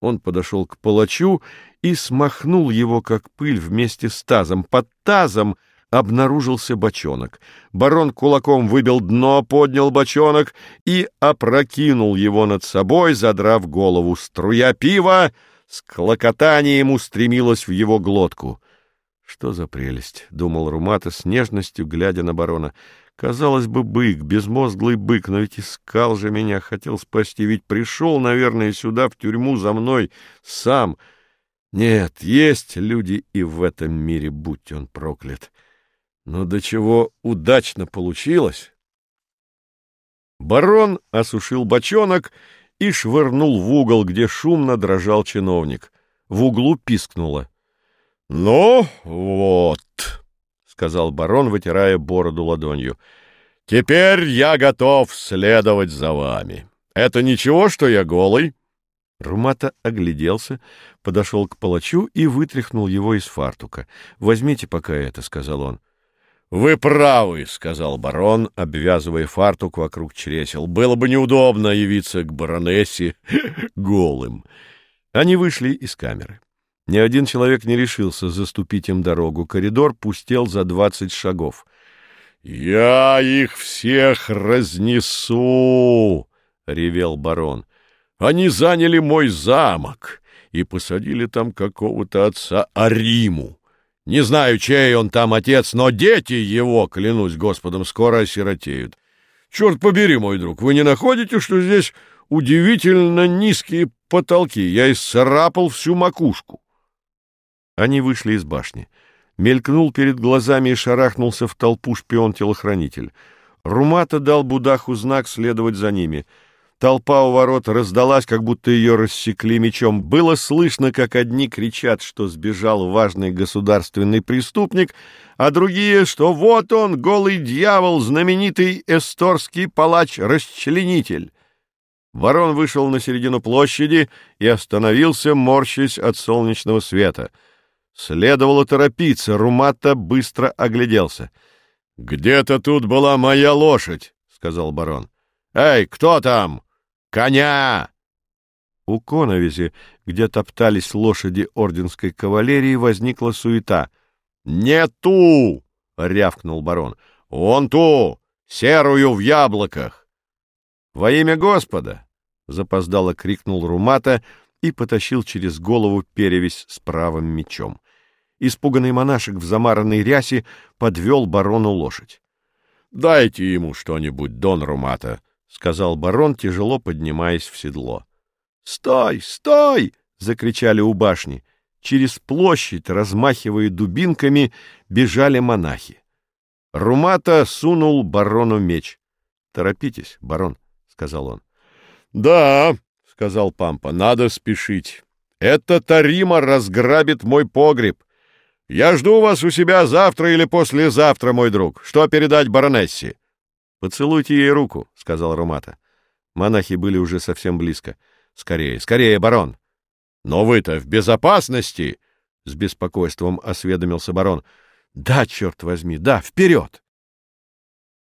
Он подошел к палачу и смахнул его, как пыль, вместе с тазом. Под тазом обнаружился бочонок. Барон кулаком выбил дно, поднял бочонок и опрокинул его над собой, задрав голову. Струя пива с клокотанием устремилась в его глотку. «Что за прелесть!» — думал Румата с нежностью, глядя на барона. «Казалось бы, бык, безмозглый бык, но ведь искал же меня, хотел спасти, ведь пришел, наверное, сюда, в тюрьму, за мной, сам. Нет, есть люди и в этом мире, будь он проклят. Но до чего удачно получилось!» Барон осушил бочонок и швырнул в угол, где шумно дрожал чиновник. В углу пискнуло —— Ну, вот, — сказал барон, вытирая бороду ладонью, — теперь я готов следовать за вами. Это ничего, что я голый? Румата огляделся, подошел к палачу и вытряхнул его из фартука. — Возьмите пока это, — сказал он. — Вы правы, — сказал барон, обвязывая фартук вокруг чресел. — Было бы неудобно явиться к баронессе голым. Они вышли из камеры. Ни один человек не решился заступить им дорогу. Коридор пустел за двадцать шагов. «Я их всех разнесу!» — ревел барон. «Они заняли мой замок и посадили там какого-то отца Ариму. Не знаю, чей он там отец, но дети его, клянусь Господом, скоро осиротеют. Черт побери, мой друг, вы не находите, что здесь удивительно низкие потолки? Я исцарапал всю макушку». Они вышли из башни. Мелькнул перед глазами и шарахнулся в толпу шпион-телохранитель. Румата дал Будаху знак следовать за ними. Толпа у ворот раздалась, как будто ее рассекли мечом. Было слышно, как одни кричат, что сбежал важный государственный преступник, а другие, что вот он, голый дьявол, знаменитый эсторский палач-расчленитель. Ворон вышел на середину площади и остановился, морщась от солнечного света — Следовало торопиться, Румата быстро огляделся. — Где-то тут была моя лошадь, — сказал барон. — Эй, кто там? Коня! У коновизи, где топтались лошади орденской кавалерии, возникла суета. — Не ту! — рявкнул барон. — Вон ту! Серую в яблоках! — Во имя Господа! — запоздало крикнул Румата и потащил через голову перевязь с правым мечом. Испуганный монашек в замаранной рясе подвел барону лошадь. — Дайте ему что-нибудь, дон Румата, — сказал барон, тяжело поднимаясь в седло. — Стой, стой! — закричали у башни. Через площадь, размахивая дубинками, бежали монахи. Румата сунул барону меч. — Торопитесь, барон, — сказал он. — Да, — сказал Пампа, — надо спешить. Это Тарима разграбит мой погреб. Я жду вас у себя завтра или послезавтра, мой друг. Что передать баронессе? — Поцелуйте ей руку, — сказал Румата. Монахи были уже совсем близко. — Скорее, скорее, барон! — Но вы-то в безопасности! — с беспокойством осведомился барон. — Да, черт возьми, да, вперед!